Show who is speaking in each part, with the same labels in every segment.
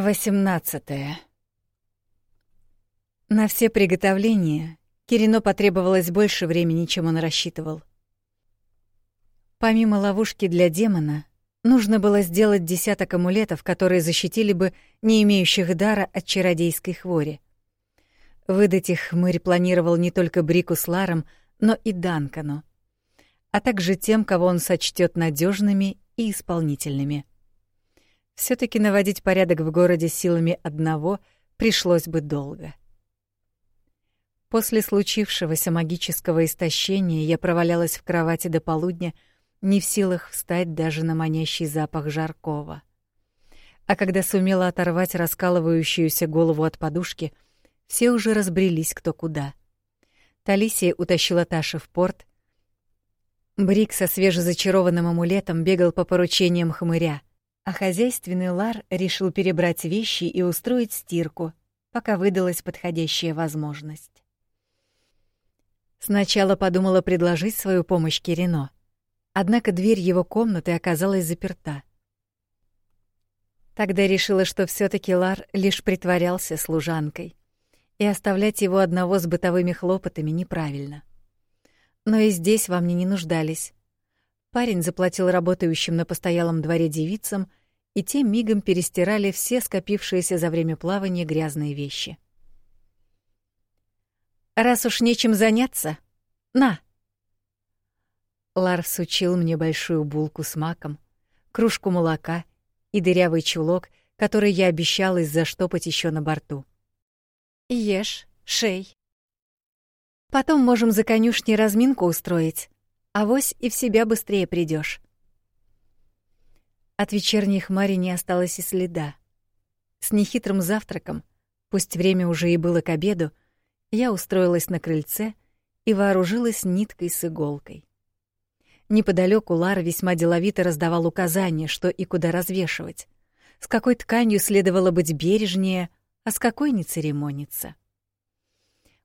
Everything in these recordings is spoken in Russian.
Speaker 1: 18. На все приготовления Кирино потребовалось больше времени, чем он рассчитывал. Помимо ловушки для демона, нужно было сделать десяток амулетов, которые защитили бы не имеющих дара от чародейской хвори. Выдать их хмырь планировал не только Брику с Ларом, но и Данкану, а также тем, кого он сочтет надежными и исполнительными все таки наводить порядок в городе силами одного пришлось бы долго. После случившегося магического истощения я провалялась в кровати до полудня, не в силах встать даже на манящий запах жаркого. А когда сумела оторвать раскалывающуюся голову от подушки, все уже разбрелись кто куда. Талисия утащила Таши в порт. Брик со свежезачарованным амулетом бегал по поручениям хмыря — а хозяйственный Лар решил перебрать вещи и устроить стирку, пока выдалась подходящая возможность. Сначала подумала предложить свою помощь Кирино, однако дверь его комнаты оказалась заперта. Тогда решила, что все таки Лар лишь притворялся служанкой, и оставлять его одного с бытовыми хлопотами неправильно. Но и здесь во мне не нуждались. Парень заплатил работающим на постоялом дворе девицам и те мигом перестирали все скопившиеся за время плавания грязные вещи. «Раз уж нечем заняться, на!» Лар сучил мне большую булку с маком, кружку молока и дырявый чулок, который я обещала заштопать еще на борту. «Ешь, шей. Потом можем за конюшней разминку устроить, а вось и в себя быстрее придешь. От вечерней хмари не осталось и следа. С нехитрым завтраком, пусть время уже и было к обеду, я устроилась на крыльце и вооружилась ниткой с иголкой. Неподалеку Лар весьма деловито раздавал указания, что и куда развешивать, с какой тканью следовало быть бережнее, а с какой не церемониться.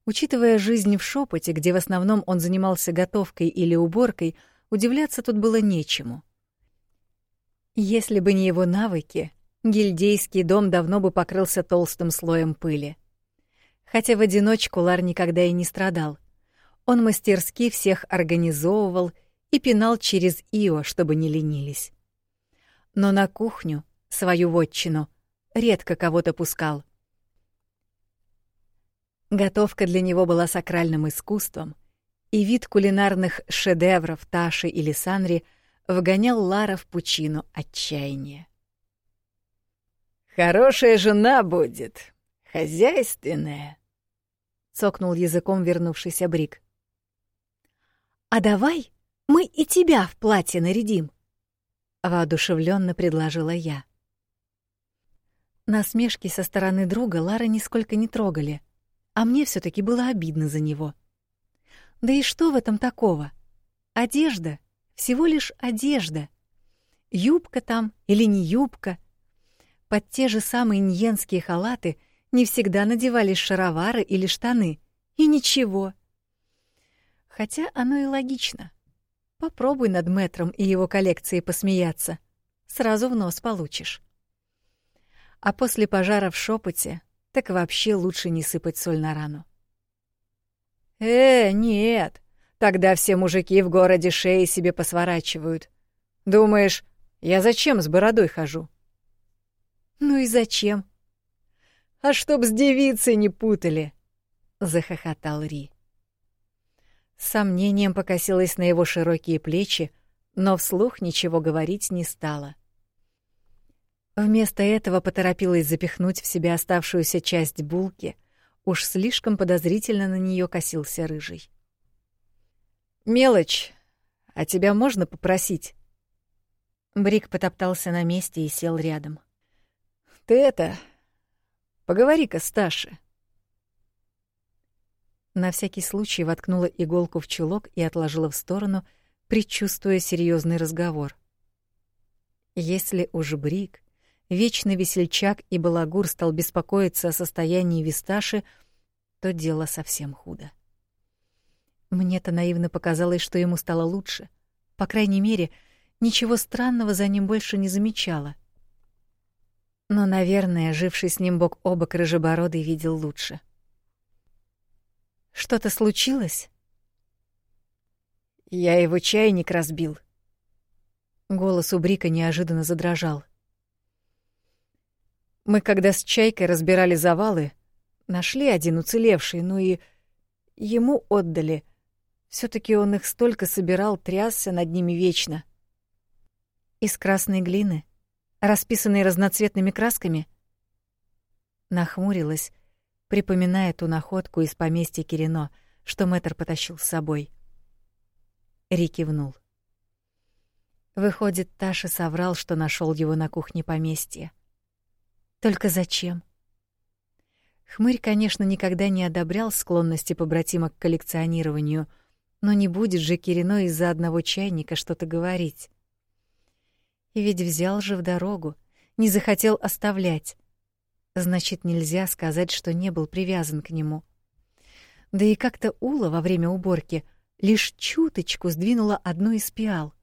Speaker 1: Учитывая жизнь в шепоте, где в основном он занимался готовкой или уборкой, удивляться тут было нечему — если бы не его навыки, гильдейский дом давно бы покрылся толстым слоем пыли. Хотя в одиночку Лар никогда и не страдал. Он мастерски всех организовывал и пинал через Ио, чтобы не ленились. Но на кухню, свою вотчину, редко кого-то пускал. Готовка для него была сакральным искусством, и вид кулинарных шедевров Таши или Санри — вгонял Лара в пучину отчаяния.
Speaker 2: «Хорошая жена будет, хозяйственная», — цокнул языком вернувшийся Брик.
Speaker 1: «А давай мы и тебя в платье нарядим», — воодушевленно предложила я. Насмешки со стороны друга Лара нисколько не трогали, а мне все таки было обидно за него. Да и что в этом такого? Одежда всего лишь одежда. Юбка там или не юбка. Под те же самые ньенские халаты не всегда надевались шаровары или штаны. И ничего. Хотя оно и логично. Попробуй над метром и его коллекцией посмеяться. Сразу в нос получишь. А после пожара в шепоте так вообще лучше не сыпать соль на рану.
Speaker 2: «Э, нет, Тогда все мужики в городе шеи себе посворачивают. Думаешь, я зачем с бородой хожу?
Speaker 1: Ну и зачем?
Speaker 2: А чтоб с девицей не путали, захохотал Ри.
Speaker 1: С сомнением покосилась на его широкие плечи, но вслух ничего говорить не стала. Вместо этого поторопилась запихнуть в себя оставшуюся часть булки, уж слишком подозрительно на нее косился рыжий.
Speaker 2: Мелочь. А тебя можно попросить?
Speaker 1: Брик потоптался на месте и сел рядом.
Speaker 2: Ты это, поговори-ка с Ташей.
Speaker 1: На всякий случай воткнула иголку в чулок и отложила в сторону, предчувствуя серьезный разговор. Если уж Брик, вечный весельчак и балагур стал беспокоиться о состоянии Висташи, то дело совсем худо. Мне-то наивно показалось, что ему стало лучше. По крайней мере, ничего странного за ним больше не замечала. Но, наверное, живший с ним бок о бок рыжебородый видел лучше. «Что-то случилось?»
Speaker 2: «Я его чайник разбил».
Speaker 1: Голос у Брика неожиданно задрожал.
Speaker 2: «Мы, когда с Чайкой разбирали завалы, нашли один уцелевший, ну и ему отдали. Все таки он их столько собирал, трясся над ними вечно».
Speaker 1: «Из красной глины?» расписанный разноцветными красками? Нахмурилась, припоминая ту находку из поместья Кирино, что мэтр потащил с собой. Ри кивнул. Выходит, Таша соврал, что нашел его на кухне поместья. Только зачем? Хмырь, конечно, никогда не одобрял склонности побратима к коллекционированию, но не будет же Кирино из-за одного чайника что-то говорить. И ведь взял же в дорогу, не захотел оставлять. Значит, нельзя сказать, что не был привязан к нему. Да и как-то Ула во время уборки лишь чуточку сдвинула одну из пиал,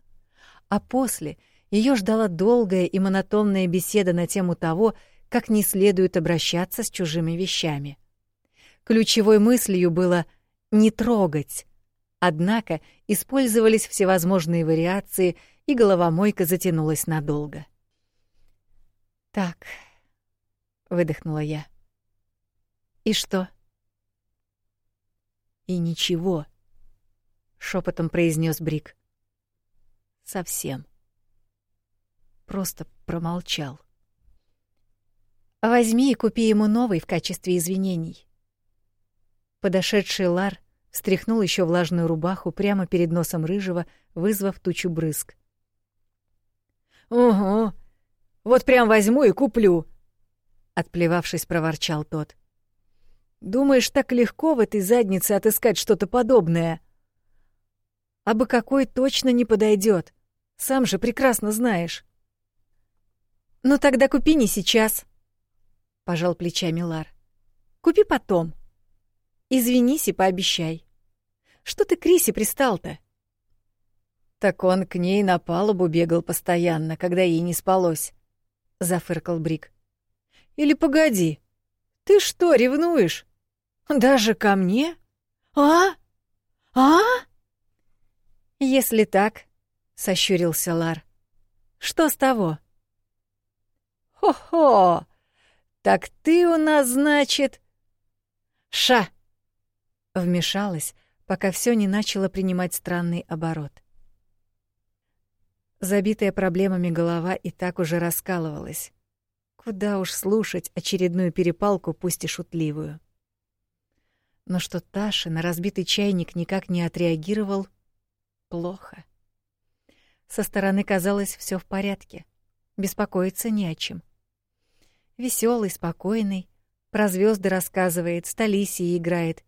Speaker 1: а после ее ждала долгая и монотонная беседа на тему того, как не следует обращаться с чужими вещами. Ключевой мыслью было «не трогать», однако использовались всевозможные вариации — и головомойка затянулась надолго. «Так», — выдохнула я. «И что?» «И ничего», — шепотом произнес Брик. «Совсем. Просто промолчал». «Возьми и купи ему новый в качестве извинений». Подошедший Лар встряхнул еще влажную рубаху прямо перед носом рыжего, вызвав тучу брызг.
Speaker 2: «Угу. Вот прям возьму и куплю», — отплевавшись, проворчал тот. «Думаешь, так легко в этой заднице отыскать что-то подобное?» «А бы какой точно не подойдет. Сам же прекрасно знаешь».
Speaker 1: «Ну тогда купи не сейчас», — пожал плечами Лар. «Купи потом. Извинись и пообещай. Что ты к Рисе пристал-то?»
Speaker 2: Так он к ней на палубу бегал постоянно, когда ей не спалось, зафыркал Брик. Или погоди. Ты что, ревнуешь? Даже ко мне? А? А?
Speaker 1: Если так, сощурился Лар. Что с того?
Speaker 2: Хо-хо. Так ты у нас, значит, Ша. Вмешалась, пока все не начало принимать странный оборот.
Speaker 1: Забитая проблемами голова и так уже раскалывалась. Куда уж слушать очередную перепалку, пусть и шутливую. Но что Таша на разбитый чайник никак не отреагировал — плохо. Со стороны казалось все в порядке, беспокоиться не о чем. Веселый, спокойный, про звезды рассказывает, с Талисией играет.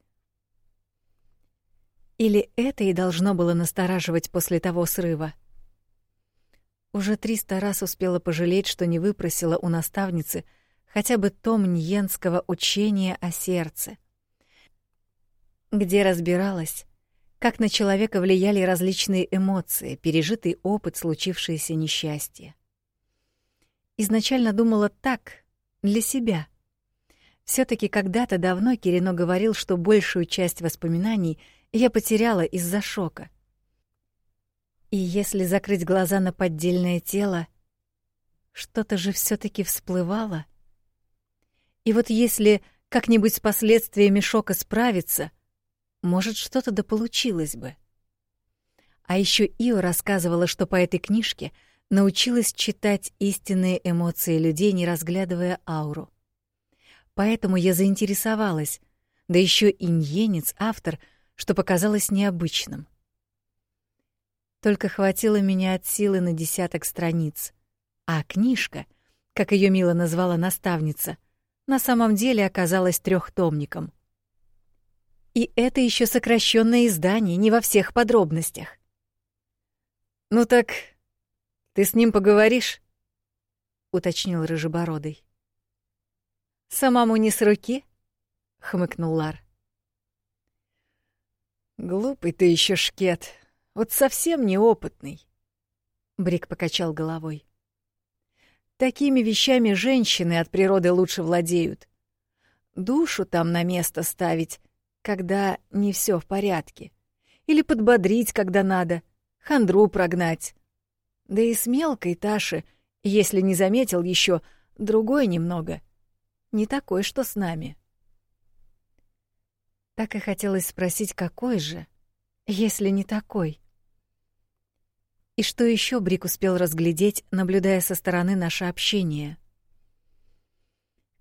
Speaker 1: Или это и должно было настораживать после того срыва — уже триста раз успела пожалеть, что не выпросила у наставницы хотя бы том ньенского учения о сердце, где разбиралась, как на человека влияли различные эмоции, пережитый опыт, случившееся несчастье. Изначально думала так, для себя. все таки когда-то давно Кирино говорил, что большую часть воспоминаний я потеряла из-за шока — и если закрыть глаза на поддельное тело, что-то же все таки всплывало. И вот если как-нибудь с последствиями шока справиться, может, что-то да получилось бы. А еще Ио рассказывала, что по этой книжке научилась читать истинные эмоции людей, не разглядывая ауру. Поэтому я заинтересовалась, да еще и ньенец, автор, что показалось необычным. Только хватило меня от силы на десяток страниц. А книжка, как ее мило назвала наставница, на самом деле оказалась трехтомником. И это еще сокращенное издание, не во всех подробностях.
Speaker 2: «Ну так ты с ним поговоришь?» — уточнил Рыжебородый.
Speaker 1: «Самому не с руки?» — хмыкнул Лар.
Speaker 2: «Глупый ты еще шкет», вот совсем неопытный. Брик покачал головой. Такими вещами женщины от природы лучше владеют. Душу там на место ставить, когда не все в порядке. Или подбодрить, когда надо, хандру прогнать. Да и с мелкой Таши, если не заметил еще, другой немного. Не такой, что с нами.
Speaker 1: Так и хотелось спросить, какой же, если не такой. И что еще Брик успел разглядеть, наблюдая со стороны наше общение?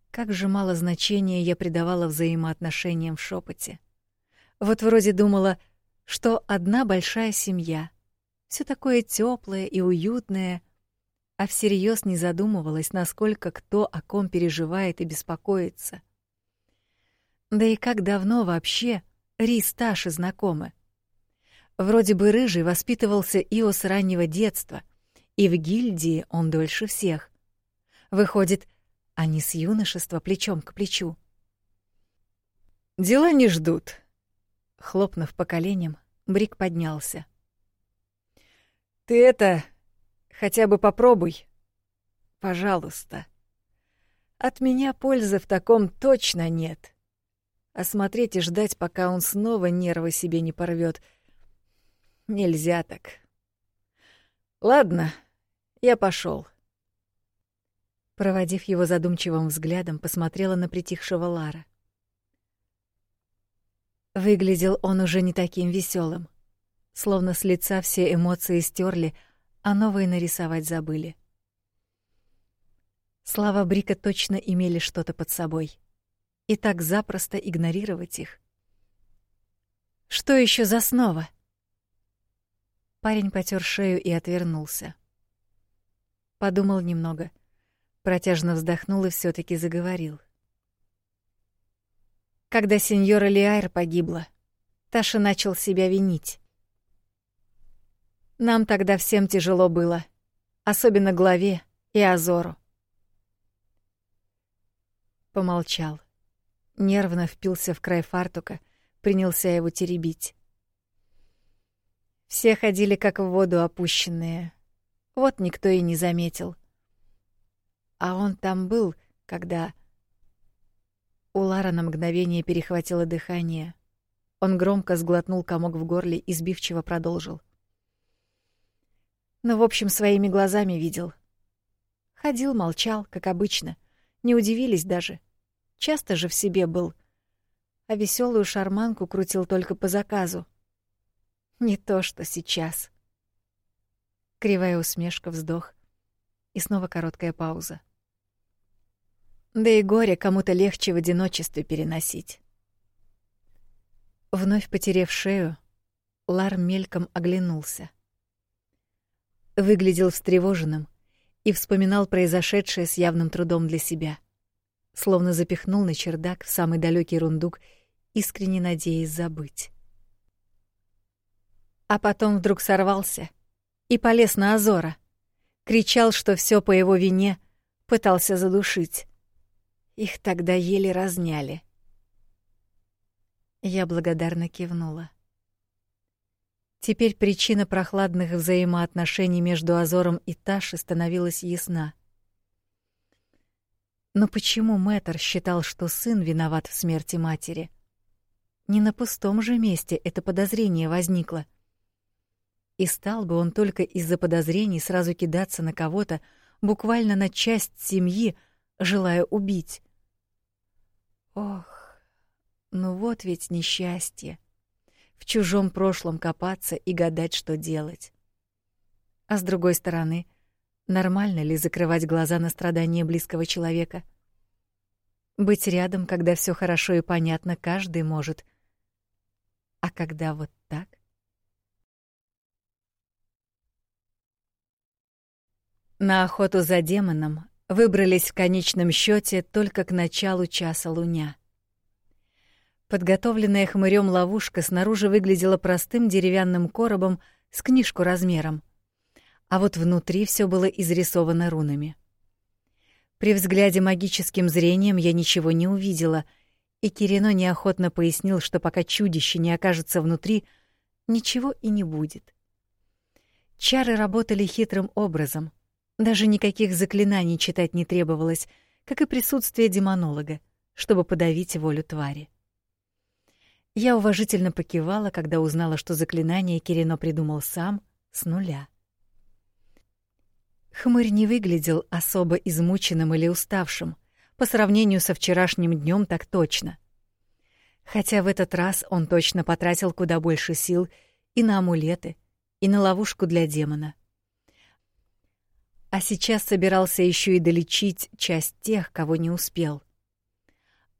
Speaker 1: Как же мало значения я придавала взаимоотношениям в шепоте. Вот вроде думала, что одна большая семья, все такое теплое и уютное, а всерьез не задумывалась, насколько кто о ком переживает и беспокоится. Да и как давно вообще Ри с Ташей знакомы? Вроде бы рыжий воспитывался Ио с раннего детства, и в гильдии он дольше всех. Выходит, они с юношества плечом к плечу.
Speaker 2: Дела не ждут. Хлопнув по коленям, Брик поднялся. Ты это хотя бы попробуй. Пожалуйста. От меня пользы в таком точно нет. А смотреть и ждать, пока он снова нервы себе не порвет — Нельзя так. Ладно, я пошел.
Speaker 1: Проводив его задумчивым взглядом, посмотрела на притихшего Лара. Выглядел он уже не таким веселым, словно с лица все эмоции стерли, а новые нарисовать забыли. Слова Брика точно имели что-то под собой. И так запросто игнорировать их. Что еще за снова? — Парень потер шею и отвернулся. Подумал немного, протяжно вздохнул и все таки заговорил. Когда сеньора Лиайр погибла, Таша начал себя винить. Нам тогда всем тяжело было, особенно главе и Азору. Помолчал. Нервно впился в край фартука, принялся его теребить. Все ходили как в воду опущенные. Вот никто и не заметил. А он там был, когда... У Лара на мгновение перехватило дыхание. Он громко сглотнул комок в горле и сбивчиво продолжил. Ну, в общем, своими глазами видел. Ходил, молчал, как обычно. Не удивились даже. Часто же в себе был. А веселую шарманку крутил только по заказу. Не то, что сейчас. Кривая усмешка, вздох. И снова короткая пауза. Да и горе кому-то легче в одиночестве переносить. Вновь потерев шею, Лар мельком оглянулся. Выглядел встревоженным и вспоминал произошедшее с явным трудом для себя. Словно запихнул на чердак в самый далекий рундук, искренне надеясь забыть а потом вдруг сорвался и полез на Азора. Кричал, что все по его вине, пытался задушить. Их тогда еле разняли. Я благодарно кивнула. Теперь причина прохладных взаимоотношений между Азором и Ташей становилась ясна. Но почему Мэтр считал, что сын виноват в смерти матери? Не на пустом же месте это подозрение возникло. И стал бы он только из-за подозрений сразу кидаться на кого-то, буквально на часть семьи, желая убить. Ох, ну вот ведь несчастье. В чужом прошлом копаться и гадать, что делать. А с другой стороны, нормально ли закрывать глаза на страдания близкого человека? Быть рядом, когда все хорошо и понятно, каждый может. А когда вот так? На охоту за демоном выбрались в конечном счете только к началу часа луня. Подготовленная хмырем ловушка снаружи выглядела простым деревянным коробом с книжку размером, а вот внутри все было изрисовано рунами. При взгляде магическим зрением я ничего не увидела, и Кирино неохотно пояснил, что пока чудище не окажется внутри, ничего и не будет. Чары работали хитрым образом — Даже никаких заклинаний читать не требовалось, как и присутствие демонолога, чтобы подавить волю твари. Я уважительно покивала, когда узнала, что заклинание Кирино придумал сам, с нуля. Хмырь не выглядел особо измученным или уставшим, по сравнению со вчерашним днем так точно. Хотя в этот раз он точно потратил куда больше сил и на амулеты, и на ловушку для демона. А сейчас собирался еще и долечить часть тех, кого не успел.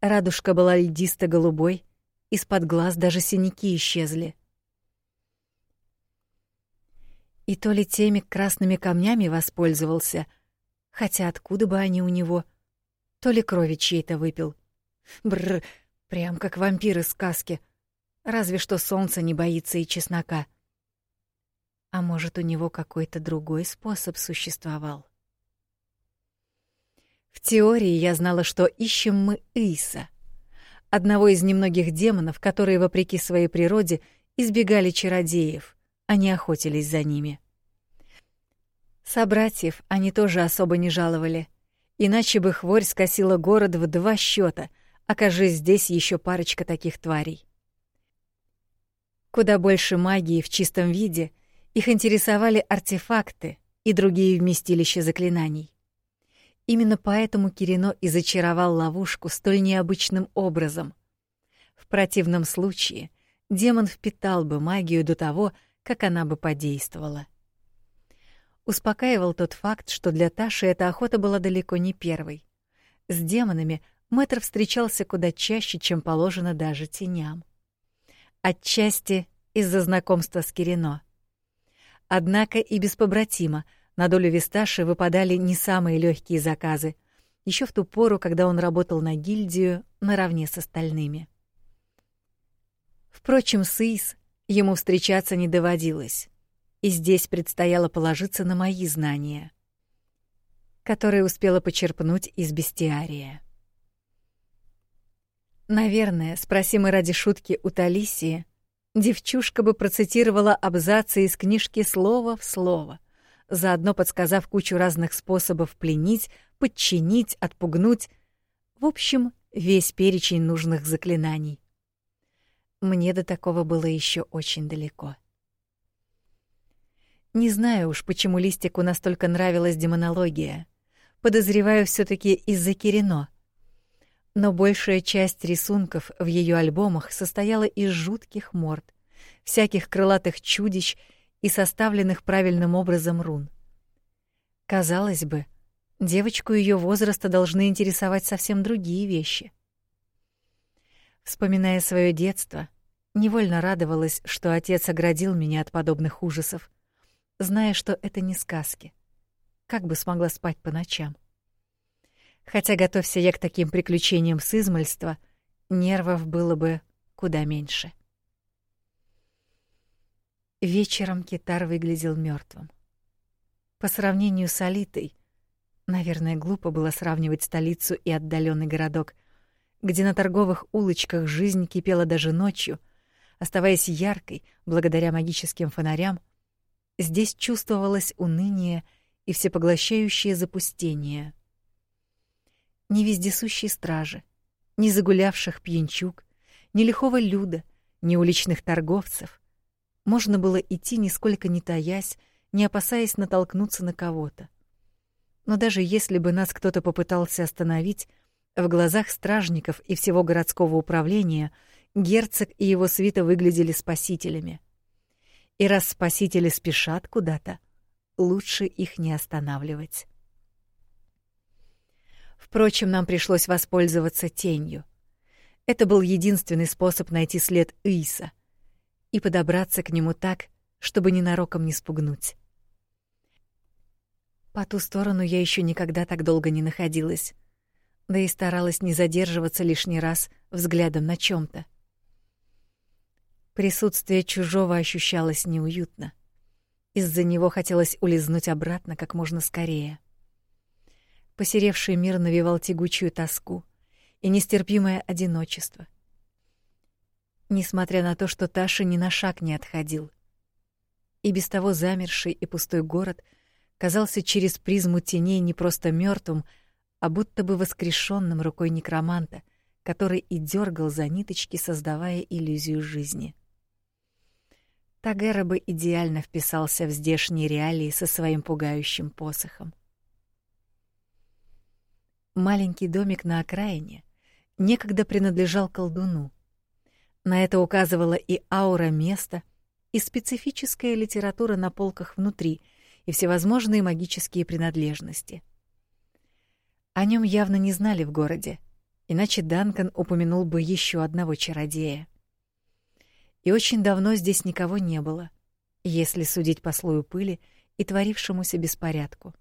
Speaker 1: Радужка была льдисто-голубой, из-под глаз даже синяки исчезли. И то ли теми красными камнями воспользовался, хотя откуда бы они у него, то ли крови чьей-то выпил. Бррр, прям как вампир из сказки. Разве что солнце не боится и чеснока. А может, у него какой-то другой способ существовал? В теории я знала, что ищем мы Иса — одного из немногих демонов, которые, вопреки своей природе, избегали чародеев, не охотились за ними. Собратьев они тоже особо не жаловали, иначе бы хворь скосила город в два счета, окажись здесь еще парочка таких тварей. Куда больше магии в чистом виде, их интересовали артефакты и другие вместилища заклинаний. Именно поэтому Кирино и зачаровал ловушку столь необычным образом. В противном случае демон впитал бы магию до того, как она бы подействовала. Успокаивал тот факт, что для Таши эта охота была далеко не первой. С демонами Мэтр встречался куда чаще, чем положено даже теням. Отчасти из-за знакомства с Кирино. Однако и без побратима — на долю Висташи выпадали не самые легкие заказы, еще в ту пору, когда он работал на гильдию наравне с остальными. Впрочем, с Ис ему встречаться не доводилось, и здесь предстояло положиться на мои знания, которые успела почерпнуть из бестиария. Наверное, спроси мы ради шутки у Талисии, девчушка бы процитировала абзацы из книжки слово в слово — заодно подсказав кучу разных способов пленить, подчинить, отпугнуть. В общем, весь перечень нужных заклинаний. Мне до такого было еще очень далеко. Не знаю уж, почему Листику настолько нравилась демонология. Подозреваю все таки из-за Кирино. Но большая часть рисунков в ее альбомах состояла из жутких морд, всяких крылатых чудищ и составленных правильным образом рун. Казалось бы, девочку ее возраста должны интересовать совсем другие вещи. Вспоминая свое детство, невольно радовалась, что отец оградил меня от подобных ужасов, зная, что это не сказки. Как бы смогла спать по ночам? Хотя готовься я к таким приключениям с измольства, нервов было бы куда меньше. Вечером Китар выглядел мертвым. По сравнению с Алитой, наверное, глупо было сравнивать столицу и отдаленный городок, где на торговых улочках жизнь кипела даже ночью, оставаясь яркой благодаря магическим фонарям, здесь чувствовалось уныние и всепоглощающее запустение. Ни вездесущей стражи, ни загулявших пьянчуг, ни лихого люда, ни уличных торговцев, можно было идти нисколько не таясь, не опасаясь натолкнуться на кого-то. Но даже если бы нас кто-то попытался остановить, в глазах стражников и всего городского управления герцог и его свита выглядели спасителями. И раз спасители спешат куда-то, лучше их не останавливать. Впрочем, нам пришлось воспользоваться тенью. Это был единственный способ найти след Иса — и подобраться к нему так, чтобы ненароком не спугнуть. По ту сторону я еще никогда так долго не находилась, да и старалась не задерживаться лишний раз взглядом на чем то Присутствие чужого ощущалось неуютно. Из-за него хотелось улизнуть обратно как можно скорее. Посеревший мир навевал тягучую тоску и нестерпимое одиночество — несмотря на то, что Таша ни на шаг не отходил. И без того замерший и пустой город казался через призму теней не просто мертвым, а будто бы воскрешенным рукой некроманта, который и дергал за ниточки, создавая иллюзию жизни. Тагера бы идеально вписался в здешние реалии со своим пугающим посохом. Маленький домик на окраине некогда принадлежал колдуну. На это указывала и аура места, и специфическая литература на полках внутри, и всевозможные магические принадлежности. О нем явно не знали в городе, иначе Данкан упомянул бы еще одного чародея. И очень давно здесь никого не было, если судить по слою пыли и творившемуся беспорядку.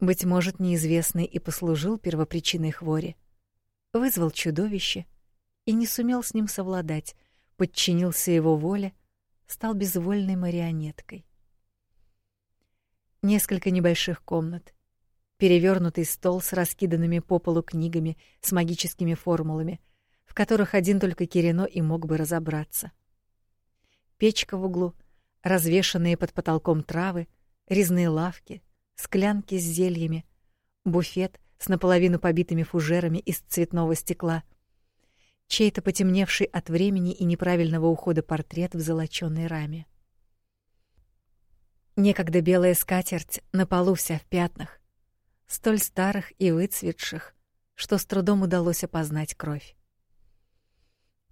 Speaker 1: Быть может, неизвестный и послужил первопричиной хвори, вызвал чудовище и не сумел с ним совладать, подчинился его воле, стал безвольной марионеткой. Несколько небольших комнат, перевернутый стол с раскиданными по полу книгами с магическими формулами, в которых один только Кирино и мог бы разобраться. Печка в углу, развешанные под потолком травы, резные лавки, склянки с зельями, буфет с наполовину побитыми фужерами из цветного стекла, чей-то потемневший от времени и неправильного ухода портрет в золочёной раме. Некогда белая скатерть на полу вся в пятнах, столь старых и выцветших, что с трудом удалось опознать кровь.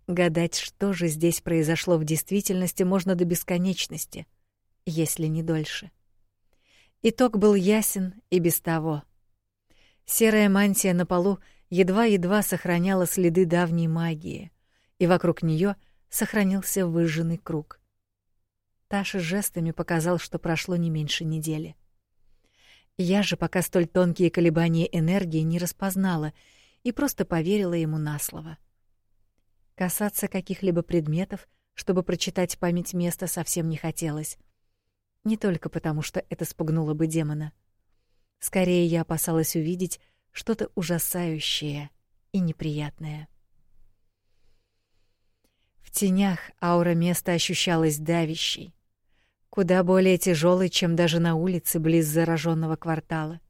Speaker 1: Гадать, что же здесь произошло в действительности, можно до бесконечности, если не дольше. Итог был ясен и без того. Серая мантия на полу едва-едва сохраняла следы давней магии, и вокруг нее сохранился выжженный круг. Таша жестами показал, что прошло не меньше недели. Я же пока столь тонкие колебания энергии не распознала и просто поверила ему на слово. Касаться каких-либо предметов, чтобы прочитать память места, совсем не хотелось. Не только потому, что это спугнуло бы демона. Скорее я опасалась увидеть что-то ужасающее и неприятное. В тенях аура места ощущалась давящей, куда более тяжелой, чем даже на улице близ зараженного квартала.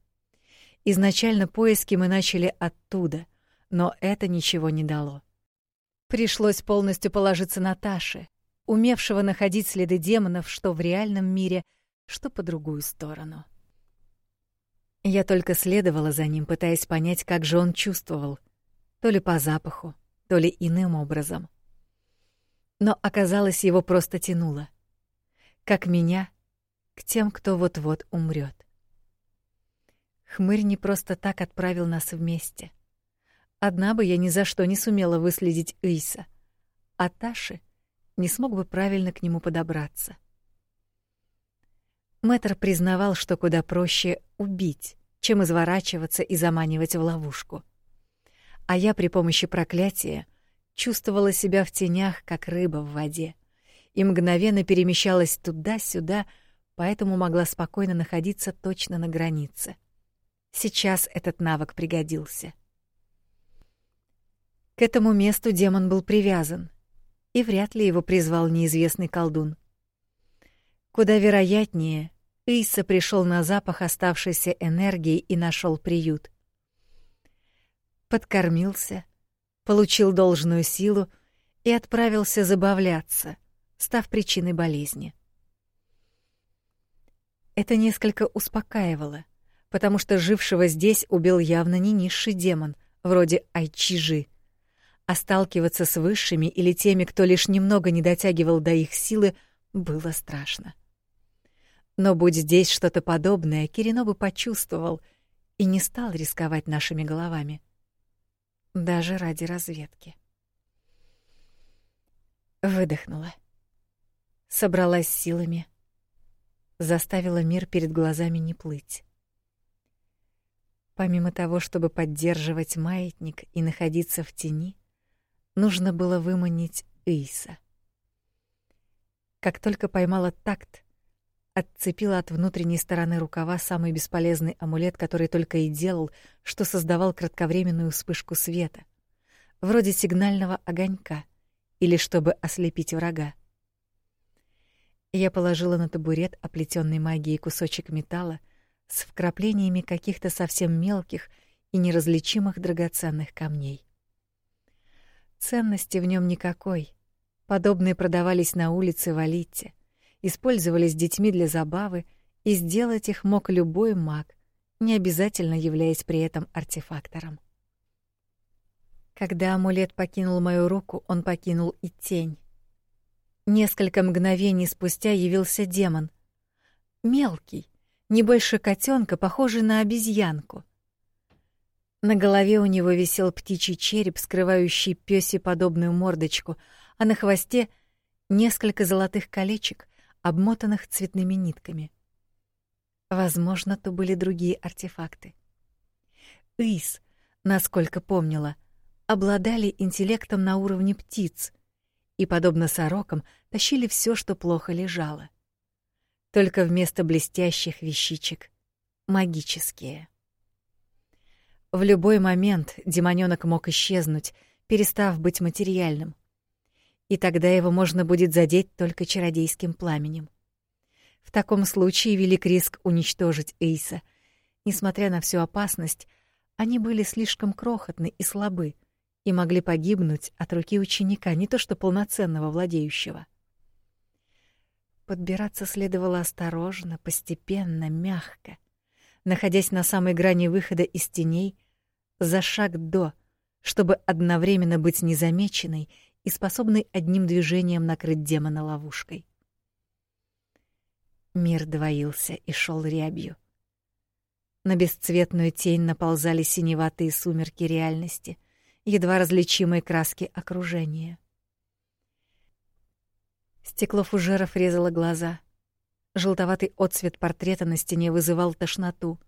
Speaker 1: Изначально поиски мы начали оттуда, но это ничего не дало. Пришлось полностью положиться на Таши, умевшего находить следы демонов что в реальном мире, что по другую сторону. Я только следовала за ним, пытаясь понять, как же он чувствовал, то ли по запаху, то ли иным образом. Но оказалось, его просто тянуло. Как меня к тем, кто вот-вот умрет. Хмырь не просто так отправил нас вместе. Одна бы я ни за что не сумела выследить Иса, а Таши не смог бы правильно к нему подобраться. Мэтр признавал, что куда проще убить, чем изворачиваться и заманивать в ловушку. А я при помощи проклятия чувствовала себя в тенях, как рыба в воде, и мгновенно перемещалась туда-сюда, поэтому могла спокойно находиться точно на границе. Сейчас этот навык пригодился. К этому месту демон был привязан, и вряд ли его призвал неизвестный колдун. Куда вероятнее, Иса пришел на запах оставшейся энергии и нашел приют. Подкормился, получил должную силу и отправился забавляться, став причиной болезни. Это несколько успокаивало, потому что жившего здесь убил явно не низший демон, вроде Айчижи — а сталкиваться с высшими или теми, кто лишь немного не дотягивал до их силы, было страшно. Но будь здесь что-то подобное, Кирино бы почувствовал и не стал рисковать нашими головами. Даже ради разведки. Выдохнула. Собралась силами. Заставила мир перед глазами не плыть. Помимо того, чтобы поддерживать маятник и находиться в тени, Нужно было выманить Иса. Как только поймала такт, отцепила от внутренней стороны рукава самый бесполезный амулет, который только и делал, что создавал кратковременную вспышку света, вроде сигнального огонька или чтобы ослепить врага. Я положила на табурет оплетенный магией кусочек металла с вкраплениями каких-то совсем мелких и неразличимых драгоценных камней. Ценности в нем никакой. Подобные продавались на улице в Алитте, использовались детьми для забавы, и сделать их мог любой маг, не обязательно являясь при этом артефактором. Когда амулет покинул мою руку, он покинул и тень. Несколько мгновений спустя явился демон. Мелкий, не больше котенка, похожий на обезьянку. На голове у него висел птичий череп, скрывающий пёсе-подобную мордочку, а на хвосте несколько золотых колечек, обмотанных цветными нитками. Возможно, то были другие артефакты. Ис, насколько помнила, обладали интеллектом на уровне птиц и, подобно сорокам, тащили все, что плохо лежало. Только вместо блестящих вещичек — магические. В любой момент демонёнок мог исчезнуть, перестав быть материальным. И тогда его можно будет задеть только чародейским пламенем. В таком случае велик риск уничтожить Эйса. Несмотря на всю опасность, они были слишком крохотны и слабы и могли погибнуть от руки ученика, не то что полноценного владеющего. Подбираться следовало осторожно, постепенно, мягко, находясь на самой грани выхода из теней, за шаг до, чтобы одновременно быть незамеченной и способной одним движением накрыть демона ловушкой. Мир двоился и шел рябью. На бесцветную тень наползали синеватые сумерки реальности, едва различимые краски окружения. Стекло фужеров резало глаза. Желтоватый отсвет портрета на стене вызывал тошноту.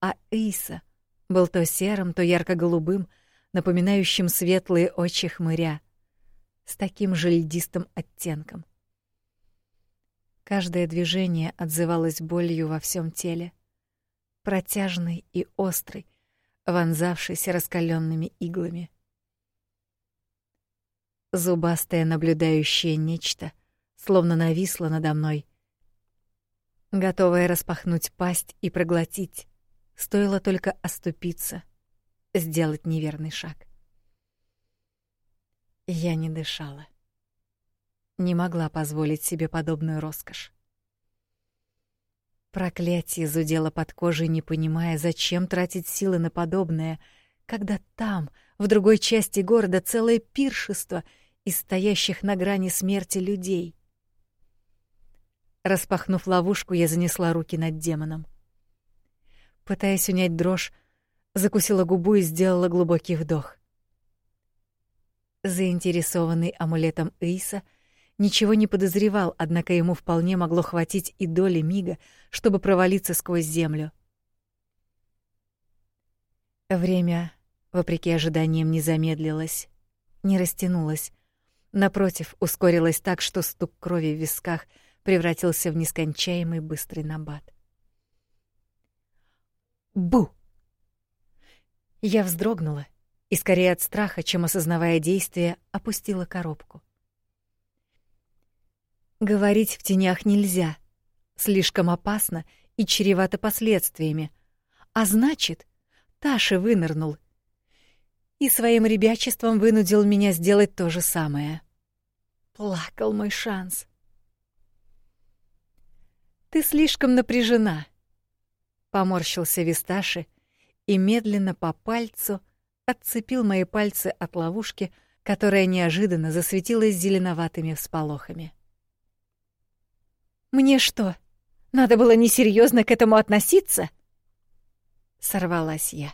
Speaker 1: А Иса был то серым, то ярко-голубым, напоминающим светлые очи хмыря, с таким же льдистым оттенком. Каждое движение отзывалось болью во всем теле, протяжной и острой, вонзавшейся раскаленными иглами. Зубастое наблюдающее нечто словно нависло надо мной, готовое распахнуть пасть и проглотить, стоило только оступиться, сделать неверный шаг. Я не дышала не могла позволить себе подобную роскошь. Проклятие зудело под кожей, не понимая, зачем тратить силы на подобное, когда там, в другой части города, целое пиршество из стоящих на грани смерти людей. Распахнув ловушку, я занесла руки над демоном. Пытаясь унять дрожь, закусила губу и сделала глубокий вдох. Заинтересованный амулетом Иса — ничего не подозревал, однако ему вполне могло хватить и доли мига, чтобы провалиться сквозь землю. Время, вопреки ожиданиям, не замедлилось, не растянулось. Напротив, ускорилось так, что стук крови в висках превратился в нескончаемый быстрый набат. Бу! Я вздрогнула и, скорее от страха, чем осознавая действие, опустила коробку. Говорить в тенях нельзя. Слишком опасно и чревато последствиями. А значит, Таша вынырнул. И своим ребячеством вынудил меня сделать то же самое. Плакал мой шанс. «Ты слишком напряжена», — поморщился Висташи и медленно по пальцу отцепил мои пальцы от ловушки, которая неожиданно засветилась зеленоватыми всполохами. Мне что, надо было несерьезно к этому относиться? Сорвалась я.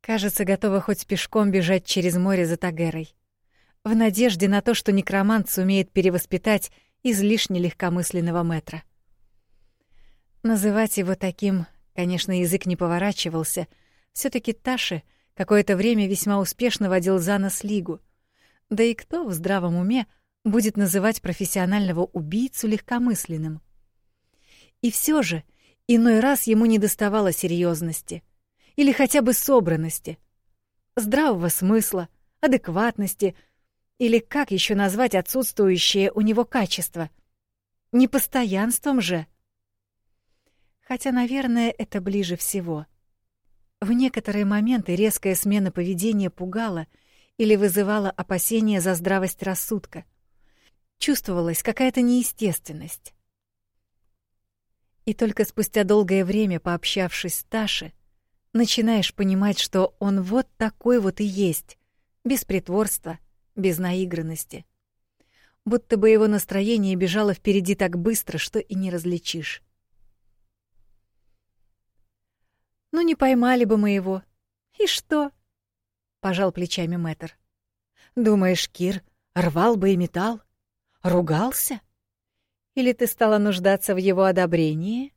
Speaker 1: Кажется, готова хоть пешком бежать через море за Тагерой. В надежде на то, что некромант сумеет перевоспитать излишне легкомысленного метра. Называть его таким, конечно, язык не поворачивался. все таки Таши какое-то время весьма успешно водил за нос Лигу. Да и кто в здравом уме будет называть профессионального убийцу легкомысленным. И все же иной раз ему не доставало серьезности или хотя бы собранности, здравого смысла, адекватности,
Speaker 2: Или как еще назвать отсутствующее у него качество? Непостоянством же. Хотя, наверное, это ближе всего. В некоторые моменты резкая смена поведения пугала или вызывала опасения за здравость рассудка. Чувствовалась какая-то неестественность. И только спустя долгое время, пообщавшись с Ташей, начинаешь понимать, что он вот такой вот и есть, без притворства, без наигранности. Будто бы его настроение бежало впереди так быстро, что и не различишь. «Ну, не поймали бы мы его. И что?» — пожал плечами Мэтр. «Думаешь, Кир рвал бы и металл? Ругался? Или ты стала нуждаться в его одобрении?»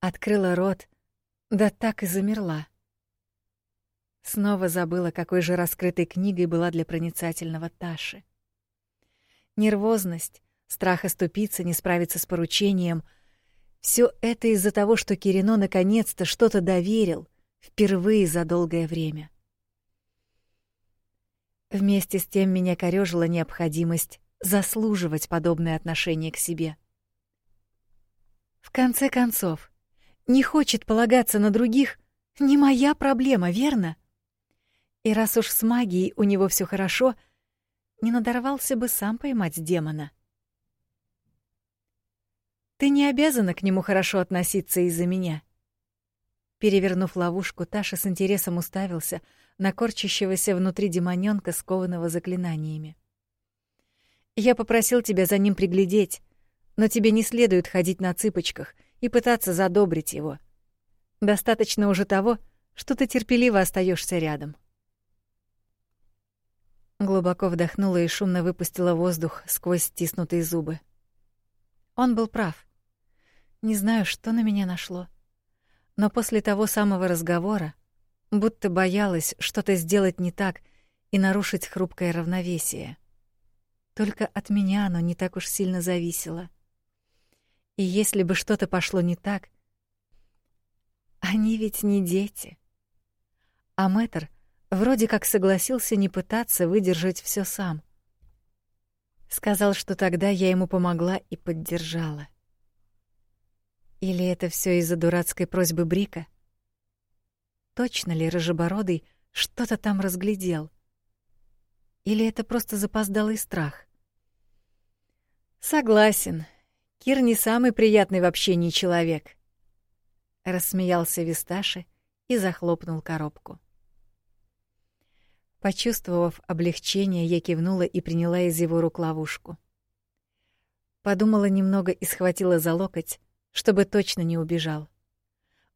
Speaker 2: Открыла рот, да так и замерла. Снова забыла, какой же раскрытой книгой была для проницательного Таши. Нервозность, страх оступиться, не справиться с поручением — все это из-за того, что Кирино наконец-то что-то доверил, впервые за долгое время. Вместе с тем меня корёжила необходимость заслуживать подобное отношение к себе. В конце концов, не хочет полагаться на других — не моя проблема, верно? И раз уж с магией у него все хорошо, не надорвался бы сам поймать демона. Ты не обязана к нему хорошо относиться из-за меня. Перевернув ловушку, Таша с интересом уставился на корчащегося внутри демонёнка, скованного заклинаниями. Я попросил тебя за ним приглядеть, но тебе не следует ходить на цыпочках и пытаться задобрить его. Достаточно уже того, что ты терпеливо остаешься рядом. Глубоко вдохнула и шумно выпустила воздух сквозь стиснутые зубы. Он был прав. Не знаю, что на меня нашло. Но после того самого разговора будто боялась что-то сделать не так и нарушить хрупкое равновесие. Только от меня оно не так уж сильно зависело. И если бы что-то пошло не так, они ведь не дети. А мэтр вроде как согласился не пытаться выдержать все сам. Сказал, что тогда я ему помогла и поддержала. Или это все из-за дурацкой просьбы Брика? Точно ли рыжебородый что-то там разглядел? Или это просто запоздалый страх? Согласен. Кир не самый приятный в общении человек. Рассмеялся Висташи и захлопнул коробку. Почувствовав облегчение, я кивнула и приняла из его рук ловушку. Подумала немного и схватила за локоть, чтобы точно не убежал.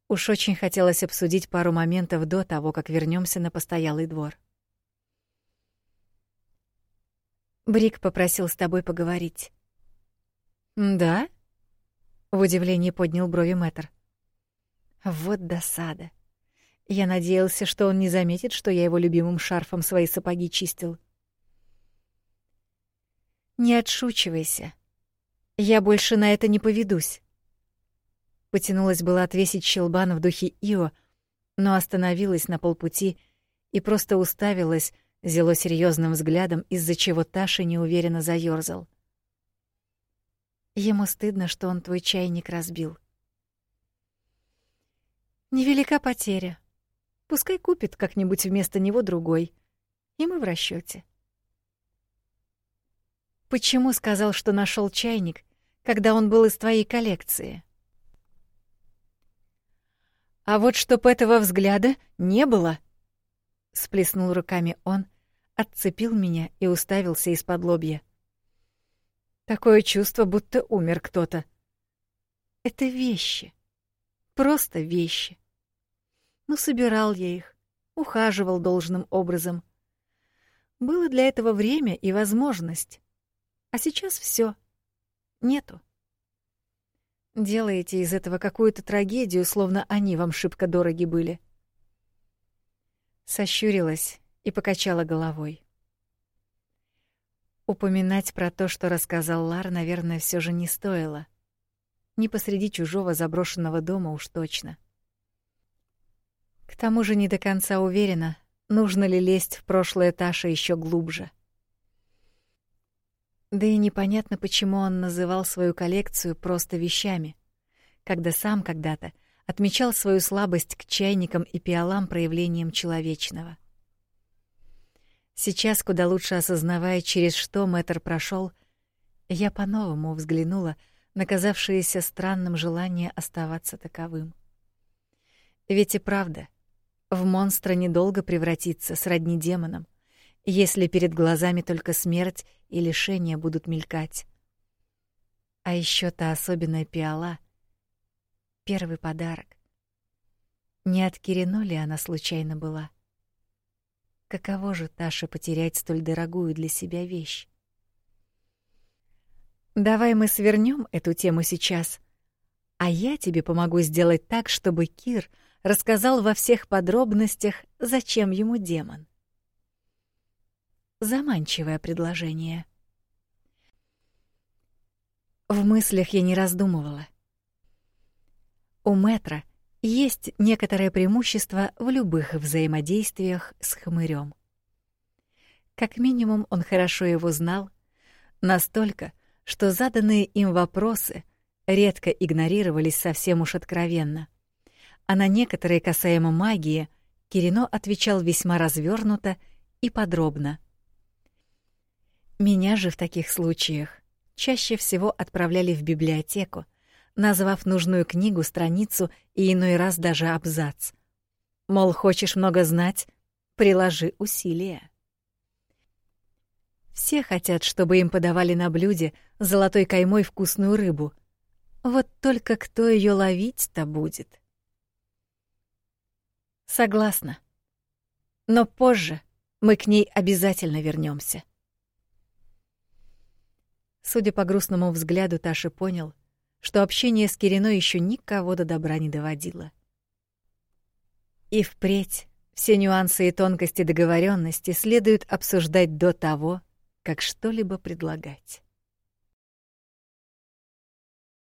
Speaker 2: Уж очень хотелось обсудить пару моментов до того, как вернемся на постоялый двор. Брик попросил с тобой поговорить. Да? В удивлении поднял брови Мэтр. Вот досада. Я надеялся, что он не заметит, что я его любимым шарфом свои сапоги чистил. Не отшучивайся. Я больше на это не поведусь. Потянулась была отвесить щелбан в духе Ио, но остановилась на полпути и просто уставилась зело серьезным взглядом, из-за чего Таша неуверенно заёрзал. Ему стыдно, что он твой чайник разбил. Невелика потеря. Пускай купит как-нибудь вместо него другой. И мы в расчете. Почему сказал, что нашел чайник, когда он был из твоей коллекции? А вот чтоб этого взгляда не было, сплеснул руками он, отцепил меня и уставился из-под лобья. Такое чувство, будто умер кто-то. Это вещи. Просто вещи. Ну, собирал я их, ухаживал должным образом. Было для этого время и возможность. А сейчас все Нету. Делаете из этого какую-то трагедию, словно они вам шибко дороги были. Сощурилась и покачала головой. Упоминать про то, что рассказал Лар, наверное, все же не стоило. Не посреди чужого заброшенного дома уж точно. К тому же не до конца уверена,
Speaker 1: нужно ли лезть в прошлое Таши еще глубже. Да и непонятно, почему он называл свою коллекцию просто вещами, когда сам когда-то отмечал свою слабость к чайникам и пиалам проявлением человечного. Сейчас, куда лучше осознавая, через что Мэтр прошел, я по-новому взглянула на казавшееся странным желание оставаться таковым. Ведь и правда, в монстра недолго превратиться сродни демонам, если перед глазами только смерть и лишения будут мелькать. А еще та особенная пиала — первый подарок. Не от Кирино ли она случайно была? Каково же Таше потерять столь дорогую для себя вещь? Давай мы свернем эту тему сейчас, а я тебе помогу сделать так, чтобы Кир рассказал во всех подробностях, зачем ему демон. Заманчивое предложение. В мыслях я не раздумывала. У Метра — есть некоторое преимущество в любых взаимодействиях с хмырем. Как минимум, он хорошо его знал, настолько, что заданные им вопросы редко игнорировались совсем уж откровенно. А на некоторые касаемо магии Кирино отвечал весьма развернуто и подробно. Меня же в таких случаях чаще всего отправляли в библиотеку, назвав нужную книгу, страницу и иной раз даже абзац. Мол, хочешь много знать — приложи усилия. Все хотят, чтобы им подавали на блюде золотой каймой вкусную рыбу. Вот только кто ее ловить-то будет? Согласна. Но позже мы к ней обязательно вернемся. Судя по грустному взгляду, Таша понял — что общение с Кирино еще никого до добра не доводило. И впредь все нюансы и тонкости договоренности следует обсуждать до того, как что-либо предлагать.